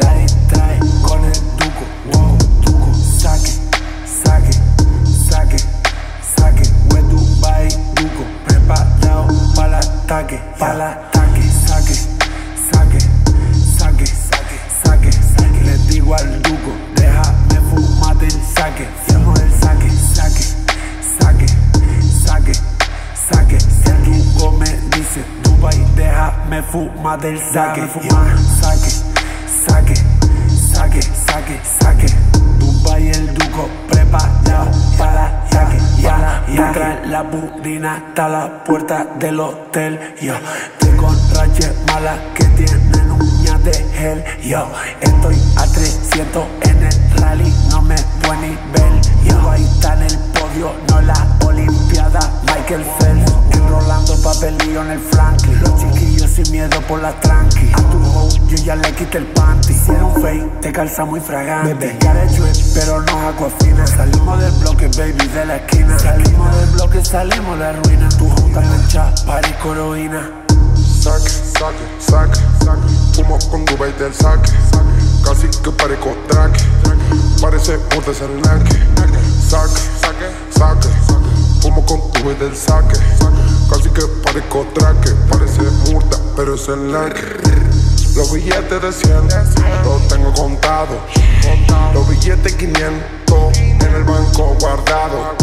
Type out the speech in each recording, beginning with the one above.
la distrae con el tuco, wow, tuco, saque, saque, saque, saque, we Dubai, tuco, preparado para el ataque, para ataque, saque, saque, saque, saque, saque, saque, le digo al tuco, déjame fumarte el saque, fijo el saque, saque, saque, saque, saque, el tuco me dice, Dubai, déjame fumar del saque, saque. La budina hasta la puerta del hotel. Yo, con raches malas que tienen uñas de gel. Yo, estoy a 300 en el rally, no me pueden ni ver. Yo, ahí está en el podio, no la olimpiada. Michael Phelps, enrolando papelillo en el Franklin. Los chiquillos sin miedo por la tranqui. A yo ya le quité el panty. Hicieron fake, te calza muy fragante. Bebé, drip, pero no fina. Salimos del bloque, baby, de la esquina. Salimos del bloque, salimos de la ruina. Tu junta mancha, party coroína. Saque, saque, saque, saque. Fumo con Dubai del saque. Casi que parezco track. Parece un desenlaque. Saque, saque, saque. Fumo con Dubai del saque. Casi que parezco traque. Parece murta, pero es el Los billetes de 100 los tengo contados. Los billetes 500 en el banco guardado.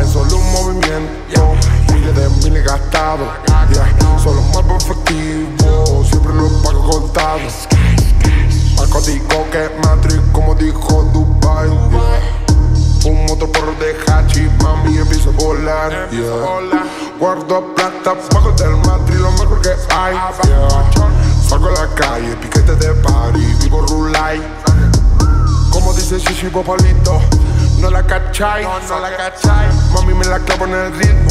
Es solo un movimiento. Miles de miles gastados. Yeah. Solo más efectivo. Siempre lo pago contado. Al código que Matrix, como dijo Dubai. Un motor por de hachi, mami, empiezo a volar. Guardo plata, pago del Matrix, lo mejor que hay. A la calle, piquete de party, vivo rulay. Como dice Shishi Popolito, no la cachai, no, la cachai. Mami me la clavo en el ritmo,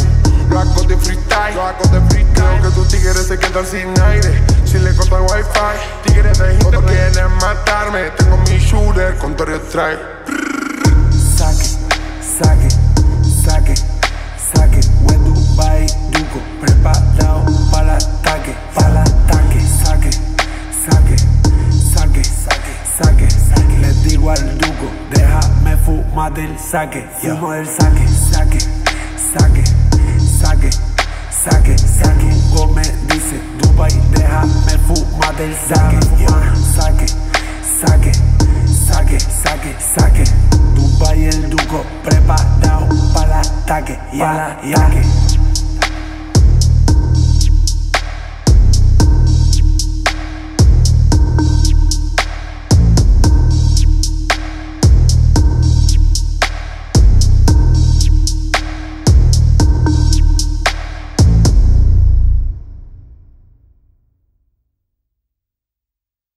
lo hago de freestyle, lo hago de freestyle. Creo que tus tigres se quedan sin aire, si le corto el wifi. Tigres de Hinton quieren matarme, tengo mi shooter con Torio Strike. Saque, saque, fumar del saque. Fumo del saque, saque, saque, saque, saque, saque. Duco me dice, Dubai, déjame fumar del saque. Saque, saque, saque, saque, saque. Dubai, el Duco, preparado para el ataque, para el ataque.